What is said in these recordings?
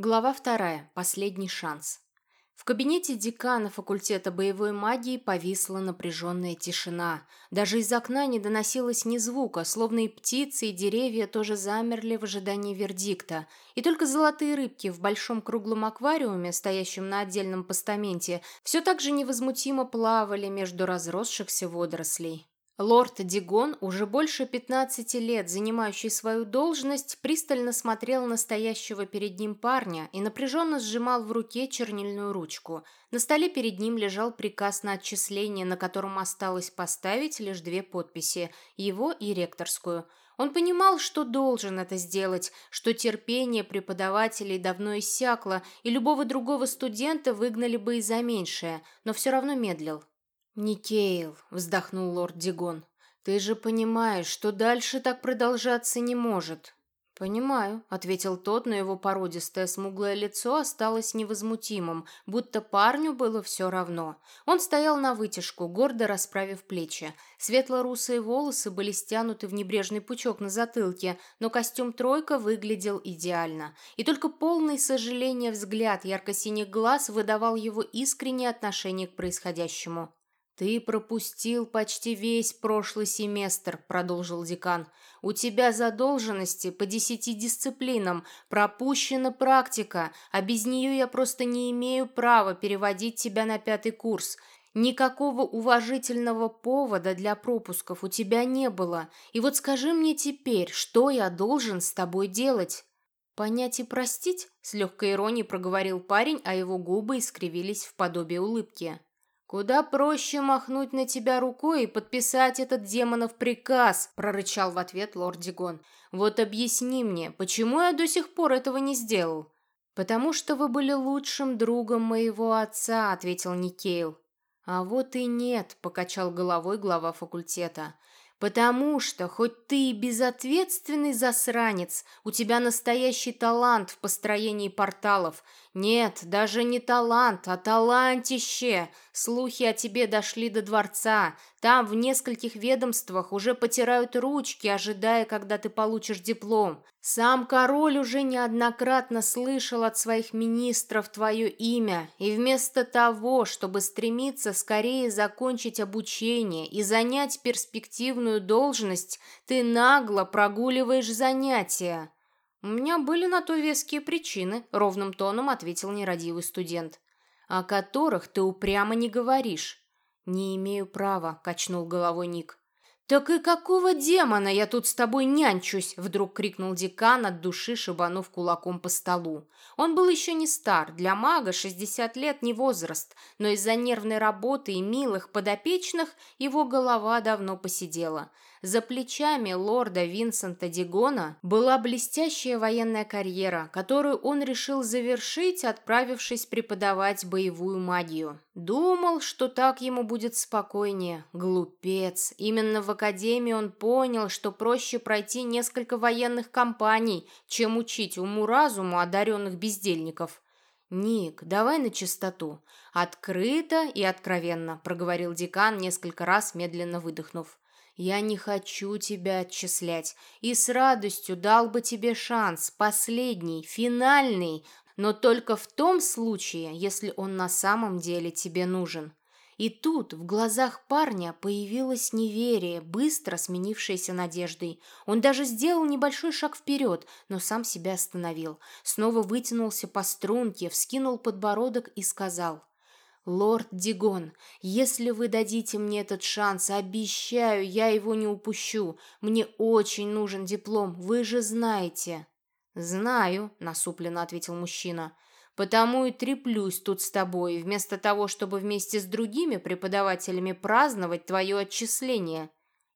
Глава вторая. Последний шанс. В кабинете декана факультета боевой магии повисла напряженная тишина. Даже из окна не доносилось ни звука, словно и птицы, и деревья тоже замерли в ожидании вердикта. И только золотые рыбки в большом круглом аквариуме, стоящем на отдельном постаменте, все так же невозмутимо плавали между разросшихся водорослей. Лорд Дигон, уже больше 15 лет занимающий свою должность, пристально смотрел на стоящего перед ним парня и напряженно сжимал в руке чернильную ручку. На столе перед ним лежал приказ на отчисление, на котором осталось поставить лишь две подписи – его и ректорскую. Он понимал, что должен это сделать, что терпение преподавателей давно иссякло, и любого другого студента выгнали бы и за меньшее, но все равно медлил. «Никейл», — вздохнул лорд Дигон, — «ты же понимаешь, что дальше так продолжаться не может». «Понимаю», — ответил тот, но его породистое смуглое лицо осталось невозмутимым, будто парню было все равно. Он стоял на вытяжку, гордо расправив плечи. Светло-русые волосы были стянуты в небрежный пучок на затылке, но костюм «тройка» выглядел идеально. И только полный сожаления взгляд ярко-синих глаз выдавал его искреннее отношение к происходящему. «Ты пропустил почти весь прошлый семестр», — продолжил декан. «У тебя задолженности по десяти дисциплинам, пропущена практика, а без нее я просто не имею права переводить тебя на пятый курс. Никакого уважительного повода для пропусков у тебя не было. И вот скажи мне теперь, что я должен с тобой делать?» «Понять и простить?» — с легкой иронией проговорил парень, а его губы искривились в подобие улыбки. «Куда проще махнуть на тебя рукой и подписать этот демонов приказ», прорычал в ответ лорд Дигон. «Вот объясни мне, почему я до сих пор этого не сделал?» «Потому что вы были лучшим другом моего отца», — ответил Никейл. «А вот и нет», — покачал головой глава факультета. «Потому что, хоть ты и безответственный засранец, у тебя настоящий талант в построении порталов. Нет, даже не талант, а талантище. Слухи о тебе дошли до дворца. Там в нескольких ведомствах уже потирают ручки, ожидая, когда ты получишь диплом. Сам король уже неоднократно слышал от своих министров твое имя, и вместо того, чтобы стремиться скорее закончить обучение и занять перспективную должность, ты нагло прогуливаешь занятия. «У меня были на то веские причины», — ровным тоном ответил нерадивый студент о которых ты упрямо не говоришь». «Не имею права», — качнул головой Ник. «Так и какого демона я тут с тобой нянчусь?» — вдруг крикнул декан от души, шибанув кулаком по столу. Он был еще не стар, для мага 60 лет не возраст, но из-за нервной работы и милых подопечных его голова давно посидела. За плечами лорда Винсента Дигона была блестящая военная карьера, которую он решил завершить, отправившись преподавать боевую магию. Думал, что так ему будет спокойнее. Глупец. Именно в академии он понял, что проще пройти несколько военных кампаний, чем учить уму-разуму одаренных бездельников. «Ник, давай на чистоту. Открыто и откровенно», — проговорил декан, несколько раз медленно выдохнув. Я не хочу тебя отчислять и с радостью дал бы тебе шанс, последний, финальный, но только в том случае, если он на самом деле тебе нужен. И тут в глазах парня появилось неверие, быстро сменившееся надеждой. Он даже сделал небольшой шаг вперед, но сам себя остановил. Снова вытянулся по струнке, вскинул подбородок и сказал «Лорд Дигон, если вы дадите мне этот шанс, обещаю, я его не упущу. Мне очень нужен диплом, вы же знаете». «Знаю», — насупленно ответил мужчина. «Потому и треплюсь тут с тобой, вместо того, чтобы вместе с другими преподавателями праздновать твое отчисление.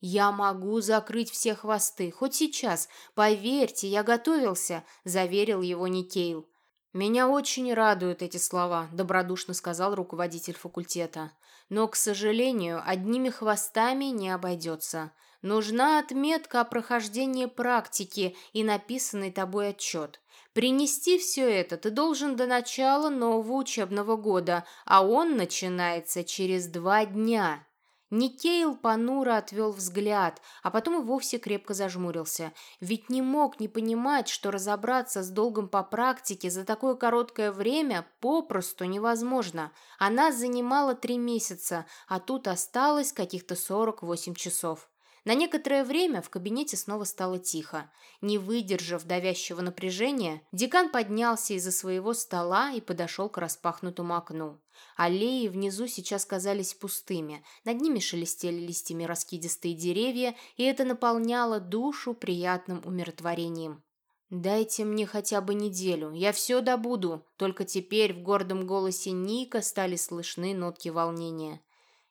Я могу закрыть все хвосты, хоть сейчас. Поверьте, я готовился», — заверил его Никейл. «Меня очень радуют эти слова», – добродушно сказал руководитель факультета. «Но, к сожалению, одними хвостами не обойдется. Нужна отметка о прохождении практики и написанный тобой отчет. Принести все это ты должен до начала нового учебного года, а он начинается через два дня». Никейл понуро отвел взгляд, а потом и вовсе крепко зажмурился. Ведь не мог не понимать, что разобраться с долгом по практике за такое короткое время попросту невозможно. Она занимала три месяца, а тут осталось каких-то 48 часов. На некоторое время в кабинете снова стало тихо. Не выдержав давящего напряжения, декан поднялся из-за своего стола и подошел к распахнутому окну. Аллеи внизу сейчас казались пустыми, над ними шелестели листьями раскидистые деревья, и это наполняло душу приятным умиротворением. «Дайте мне хотя бы неделю, я все добуду», только теперь в гордом голосе Ника стали слышны нотки волнения.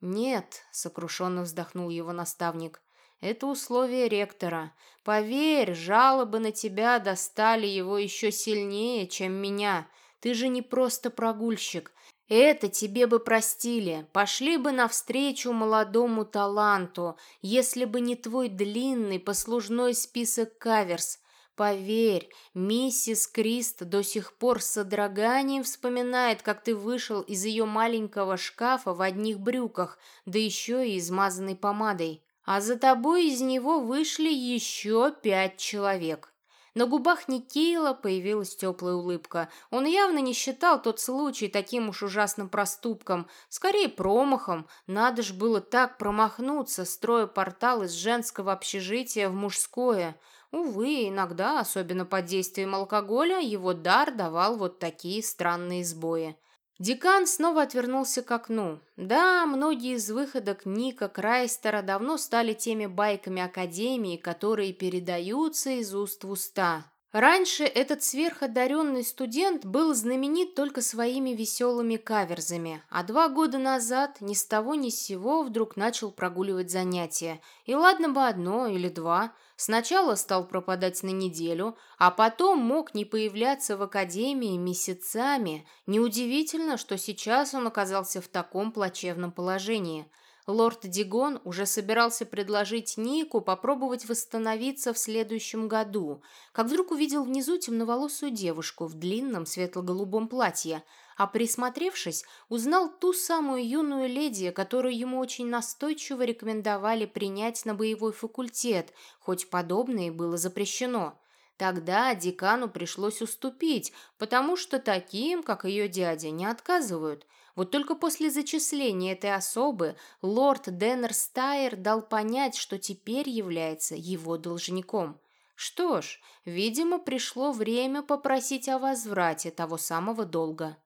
«Нет», — сокрушенно вздохнул его наставник, — «это условие ректора. Поверь, жалобы на тебя достали его еще сильнее, чем меня. Ты же не просто прогульщик, это тебе бы простили, пошли бы навстречу молодому таланту, если бы не твой длинный послужной список каверс. Поверь, миссис Крист до сих пор с содроганием вспоминает, как ты вышел из ее маленького шкафа в одних брюках, да еще и измазанной помадой. А за тобой из него вышли еще пять человек. На губах Никейла появилась теплая улыбка. Он явно не считал тот случай таким уж ужасным проступком, скорее промахом. Надо ж было так промахнуться, строя портал из женского общежития в мужское. Увы, иногда, особенно под действием алкоголя, его дар давал вот такие странные сбои. Декан снова отвернулся к окну. Да, многие из выходок Ника Крайстера давно стали теми байками Академии, которые передаются из уст в уста. Раньше этот сверходаренный студент был знаменит только своими веселыми каверзами, а два года назад ни с того ни с сего вдруг начал прогуливать занятия. И ладно бы одно или два – Сначала стал пропадать на неделю, а потом мог не появляться в академии месяцами. Неудивительно, что сейчас он оказался в таком плачевном положении. Лорд Дигон уже собирался предложить Нику попробовать восстановиться в следующем году, как вдруг увидел внизу темноволосую девушку в длинном светло-голубом платье – а присмотревшись, узнал ту самую юную леди, которую ему очень настойчиво рекомендовали принять на боевой факультет, хоть подобное было запрещено. Тогда декану пришлось уступить, потому что таким, как ее дядя, не отказывают. Вот только после зачисления этой особы лорд Деннер Стайер дал понять, что теперь является его должником. Что ж, видимо, пришло время попросить о возврате того самого долга.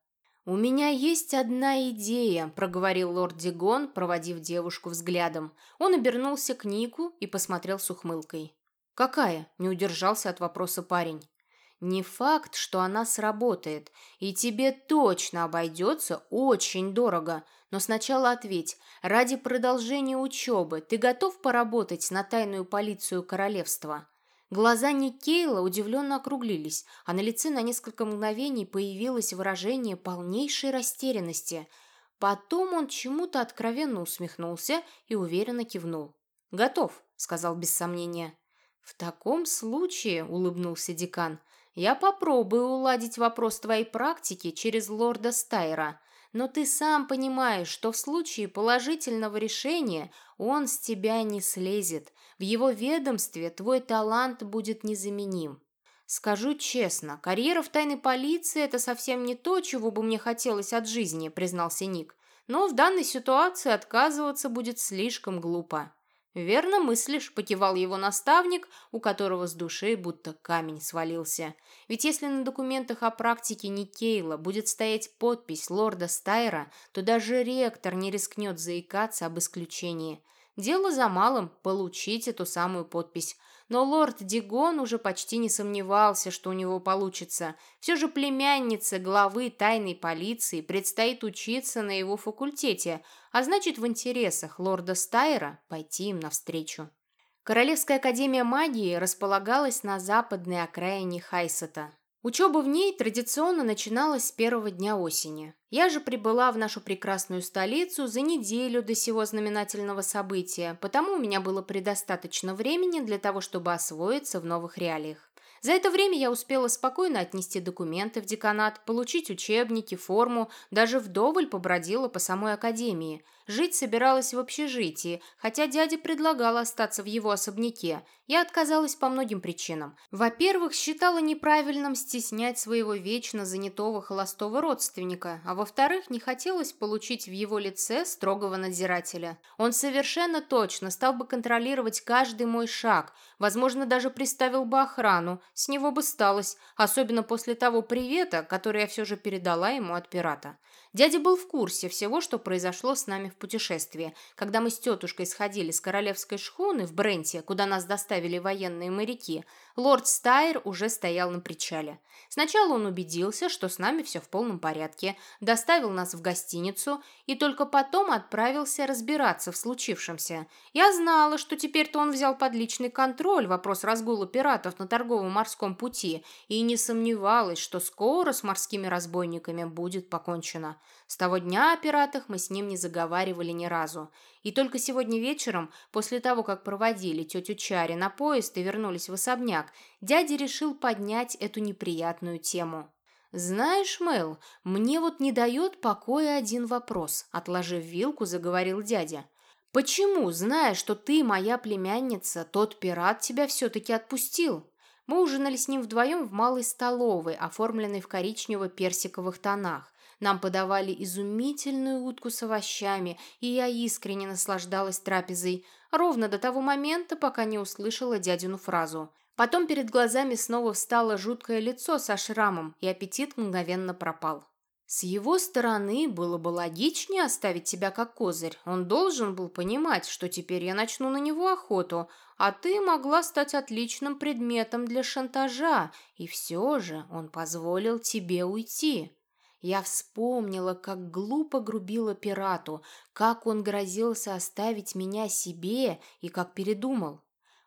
«У меня есть одна идея», – проговорил лорд Дигон, проводив девушку взглядом. Он обернулся к Нику и посмотрел с ухмылкой. «Какая?» – не удержался от вопроса парень. «Не факт, что она сработает, и тебе точно обойдется очень дорого. Но сначала ответь, ради продолжения учебы ты готов поработать на тайную полицию королевства?» Глаза Никейла удивленно округлились, а на лице на несколько мгновений появилось выражение полнейшей растерянности. Потом он чему-то откровенно усмехнулся и уверенно кивнул. «Готов», — сказал без сомнения. «В таком случае», — улыбнулся декан, — «я попробую уладить вопрос твоей практики через лорда Стайра. Но ты сам понимаешь, что в случае положительного решения он с тебя не слезет. В его ведомстве твой талант будет незаменим. Скажу честно, карьера в тайной полиции – это совсем не то, чего бы мне хотелось от жизни, признался Ник. Но в данной ситуации отказываться будет слишком глупо. «Верно мыслишь», – покивал его наставник, у которого с души будто камень свалился. «Ведь если на документах о практике Никейла будет стоять подпись лорда Стайра, то даже ректор не рискнет заикаться об исключении. Дело за малым – получить эту самую подпись. Но лорд Дигон уже почти не сомневался, что у него получится. Все же племяннице главы тайной полиции предстоит учиться на его факультете, а значит в интересах лорда Стайера пойти им навстречу. Королевская академия магии располагалась на западной окраине Хайсета. Учеба в ней традиционно начиналась с первого дня осени. Я же прибыла в нашу прекрасную столицу за неделю до сего знаменательного события, потому у меня было предостаточно времени для того, чтобы освоиться в новых реалиях. За это время я успела спокойно отнести документы в деканат, получить учебники, форму, даже вдоволь побродила по самой академии. Жить собиралась в общежитии, хотя дядя предлагал остаться в его особняке. Я отказалась по многим причинам. Во-первых, считала неправильным стеснять своего вечно занятого холостого родственника, а во-вторых, не хотелось получить в его лице строгого надзирателя. Он совершенно точно стал бы контролировать каждый мой шаг, возможно, даже приставил бы охрану, с него бы сталось, особенно после того привета, который я все же передала ему от пирата. Дядя был в курсе всего, что произошло с нами в путешествии. Когда мы с тетушкой сходили с королевской шхуны в Бренте, куда нас доставили военные моряки, лорд Стайр уже стоял на причале. Сначала он убедился, что с нами все в полном порядке, доставил нас в гостиницу и только потом отправился разбираться в случившемся. Я знала, что теперь-то он взял под личный контроль вопрос разгула пиратов на торговом морском пути и не сомневалась, что скоро с морскими разбойниками будет покончено. С того дня о пиратах мы с ним не заговаривали ни разу. И только сегодня вечером, после того, как проводили тетю Чари на поезд и вернулись в особняк, дядя решил поднять эту неприятную тему. «Знаешь, Мэл, мне вот не дает покоя один вопрос», — отложив вилку, заговорил дядя. «Почему, зная, что ты моя племянница, тот пират тебя все-таки отпустил?» Мы ужинали с ним вдвоем в малой столовой, оформленной в коричнево-персиковых тонах. Нам подавали изумительную утку с овощами, и я искренне наслаждалась трапезой, ровно до того момента, пока не услышала дядину фразу. Потом перед глазами снова встало жуткое лицо со шрамом, и аппетит мгновенно пропал. С его стороны было бы логичнее оставить тебя как козырь. Он должен был понимать, что теперь я начну на него охоту, а ты могла стать отличным предметом для шантажа, и все же он позволил тебе уйти. Я вспомнила, как глупо грубила пирату, как он грозился оставить меня себе и как передумал.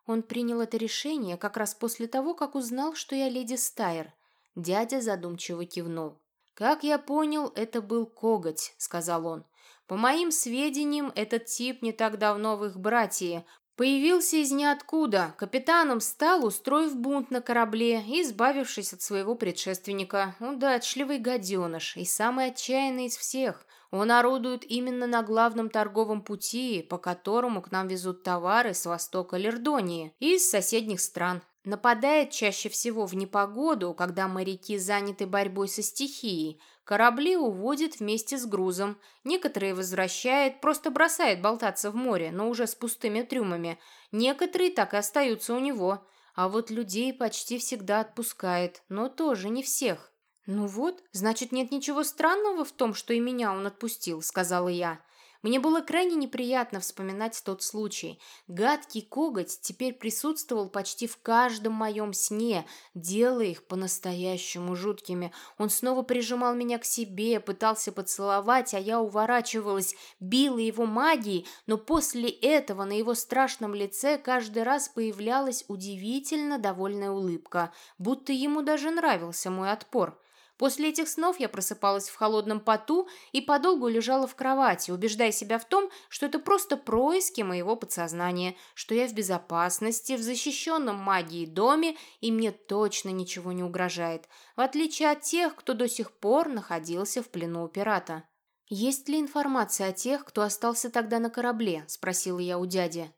Он принял это решение как раз после того, как узнал, что я леди Стайр. Дядя задумчиво кивнул. «Как я понял, это был коготь», — сказал он. «По моим сведениям, этот тип не так давно в их братье, Появился из ниоткуда, капитаном стал, устроив бунт на корабле и избавившись от своего предшественника. Удачливый гаденыш и самый отчаянный из всех. Он орудует именно на главном торговом пути, по которому к нам везут товары с востока Лердонии и из соседних стран. Нападает чаще всего в непогоду, когда моряки заняты борьбой со стихией, Корабли уводит вместе с грузом. Некоторые возвращает, просто бросает болтаться в море, но уже с пустыми трюмами. Некоторые так и остаются у него. А вот людей почти всегда отпускает, но тоже не всех. «Ну вот, значит, нет ничего странного в том, что и меня он отпустил», — сказала я. Мне было крайне неприятно вспоминать тот случай. Гадкий коготь теперь присутствовал почти в каждом моем сне, делая их по-настоящему жуткими. Он снова прижимал меня к себе, пытался поцеловать, а я уворачивалась, била его магией, но после этого на его страшном лице каждый раз появлялась удивительно довольная улыбка, будто ему даже нравился мой отпор. После этих снов я просыпалась в холодном поту и подолгу лежала в кровати, убеждая себя в том, что это просто происки моего подсознания, что я в безопасности, в защищенном магией доме, и мне точно ничего не угрожает, в отличие от тех, кто до сих пор находился в плену у пирата. «Есть ли информация о тех, кто остался тогда на корабле?» – спросила я у дяди.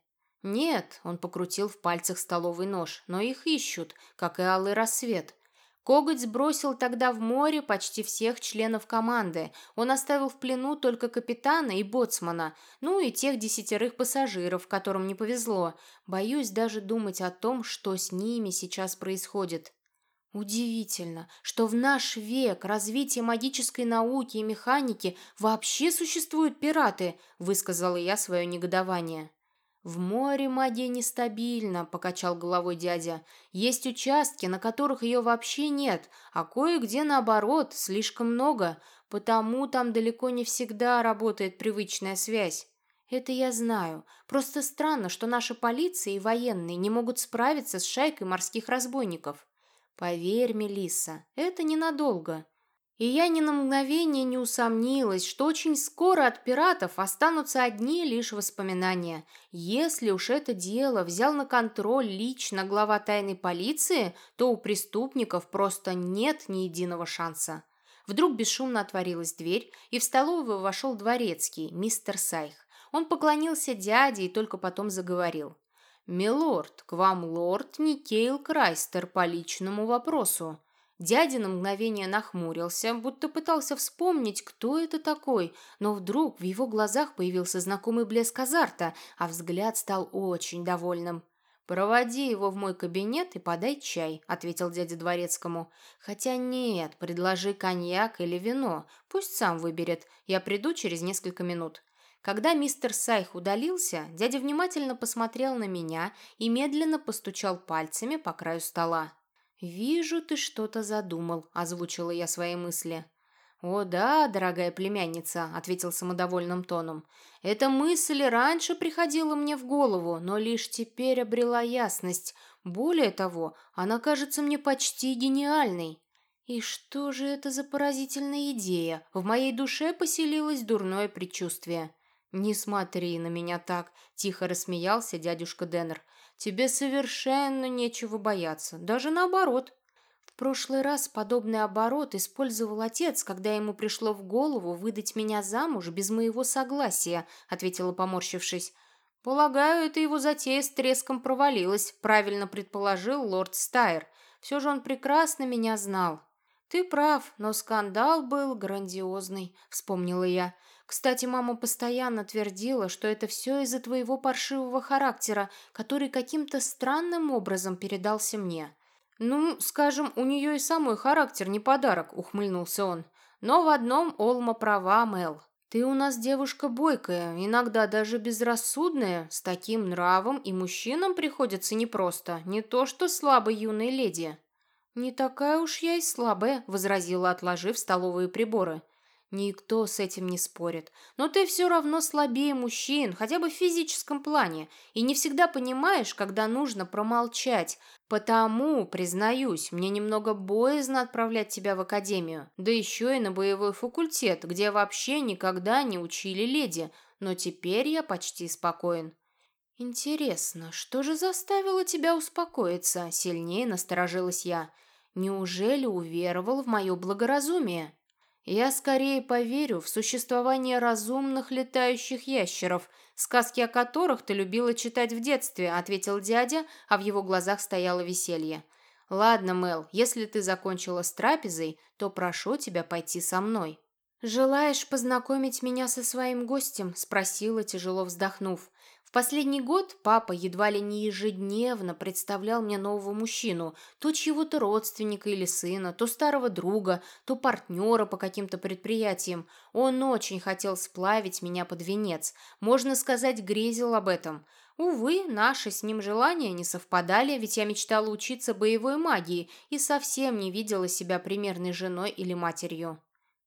«Нет», – он покрутил в пальцах столовый нож, – «но их ищут, как и алый рассвет». Коготь сбросил тогда в море почти всех членов команды. Он оставил в плену только капитана и боцмана, ну и тех десятерых пассажиров, которым не повезло. Боюсь даже думать о том, что с ними сейчас происходит. Удивительно, что в наш век развития магической науки и механики вообще существуют пираты, высказала я свое негодование. «В море магия нестабильна», – покачал головой дядя. «Есть участки, на которых ее вообще нет, а кое-где, наоборот, слишком много, потому там далеко не всегда работает привычная связь». «Это я знаю. Просто странно, что наша полиция и военные не могут справиться с шайкой морских разбойников». «Поверь, Мелисса, это ненадолго. И я ни на мгновение не усомнилась, что очень скоро от пиратов останутся одни лишь воспоминания. Если уж это дело взял на контроль лично глава тайной полиции, то у преступников просто нет ни единого шанса. Вдруг бесшумно отворилась дверь, и в столовую вошел дворецкий, мистер Сайх. Он поклонился дяде и только потом заговорил. «Милорд, к вам лорд Никейл Крайстер по личному вопросу». Дядя на мгновение нахмурился, будто пытался вспомнить, кто это такой, но вдруг в его глазах появился знакомый блеск азарта, а взгляд стал очень довольным. «Проводи его в мой кабинет и подай чай», — ответил дядя Дворецкому. «Хотя нет, предложи коньяк или вино. Пусть сам выберет. Я приду через несколько минут». Когда мистер Сайх удалился, дядя внимательно посмотрел на меня и медленно постучал пальцами по краю стола. «Вижу, ты что-то задумал», — озвучила я свои мысли. «О да, дорогая племянница», — ответил самодовольным тоном. «Эта мысль раньше приходила мне в голову, но лишь теперь обрела ясность. Более того, она кажется мне почти гениальной». И что же это за поразительная идея? В моей душе поселилось дурное предчувствие. «Не смотри на меня так», – тихо рассмеялся дядюшка Деннер. «Тебе совершенно нечего бояться, даже наоборот». В прошлый раз подобный оборот использовал отец, когда ему пришло в голову выдать меня замуж без моего согласия, ответила поморщившись. Полагаю, это его затея с треском провалилась, правильно предположил лорд Стайр. Все же он прекрасно меня знал. Ты прав, но скандал был грандиозный, вспомнила я. Кстати, мама постоянно твердила, что это все из-за твоего паршивого характера, который каким-то странным образом передался мне. «Ну, скажем, у нее и самый характер не подарок», — ухмыльнулся он. «Но в одном Олма права, Мел. Ты у нас девушка бойкая, иногда даже безрассудная, с таким нравом и мужчинам приходится непросто, не то что слабой юной леди». «Не такая уж я и слабая», — возразила, отложив столовые приборы. Никто с этим не спорит. Но ты все равно слабее мужчин, хотя бы в физическом плане, и не всегда понимаешь, когда нужно промолчать. Потому, признаюсь, мне немного боязно отправлять тебя в академию, да еще и на боевой факультет, где вообще никогда не учили леди, но теперь я почти спокоен. Интересно, что же заставило тебя успокоиться? Сильнее насторожилась я. Неужели уверовал в мое благоразумие? Я скорее поверю в существование разумных летающих ящеров, сказки о которых ты любила читать в детстве, ответил дядя, а в его глазах стояло веселье. Ладно, Мел, если ты закончила с трапезой, то прошу тебя пойти со мной. «Желаешь познакомить меня со своим гостем?» – спросила, тяжело вздохнув последний год папа едва ли не ежедневно представлял мне нового мужчину, то чьего-то родственника или сына, то старого друга, то партнера по каким-то предприятиям. Он очень хотел сплавить меня под венец, можно сказать, грезил об этом. Увы, наши с ним желания не совпадали, ведь я мечтала учиться боевой магии и совсем не видела себя примерной женой или матерью.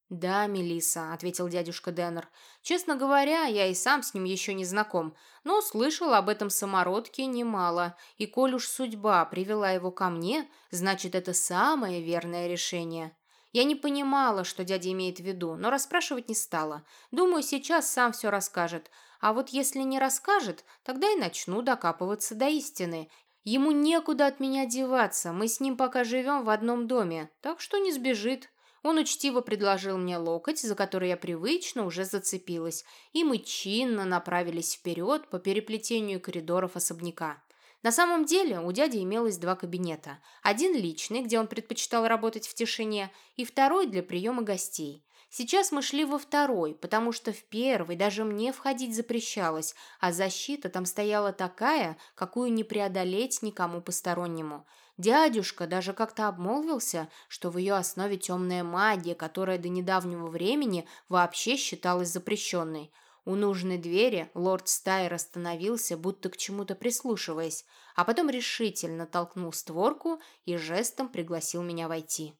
«Да, Мелиса, ответил дядюшка Деннер. «Честно говоря, я и сам с ним еще не знаком, но слышал об этом самородке немало, и коль уж судьба привела его ко мне, значит, это самое верное решение». Я не понимала, что дядя имеет в виду, но расспрашивать не стала. Думаю, сейчас сам все расскажет. А вот если не расскажет, тогда и начну докапываться до истины. Ему некуда от меня деваться, мы с ним пока живем в одном доме, так что не сбежит. Он учтиво предложил мне локоть, за который я привычно уже зацепилась, и мы чинно направились вперед по переплетению коридоров особняка. На самом деле у дяди имелось два кабинета. Один личный, где он предпочитал работать в тишине, и второй для приема гостей. Сейчас мы шли во второй, потому что в первый даже мне входить запрещалось, а защита там стояла такая, какую не преодолеть никому постороннему. Дядюшка даже как-то обмолвился, что в ее основе темная магия, которая до недавнего времени вообще считалась запрещенной. У нужной двери лорд Стайр остановился, будто к чему-то прислушиваясь, а потом решительно толкнул створку и жестом пригласил меня войти.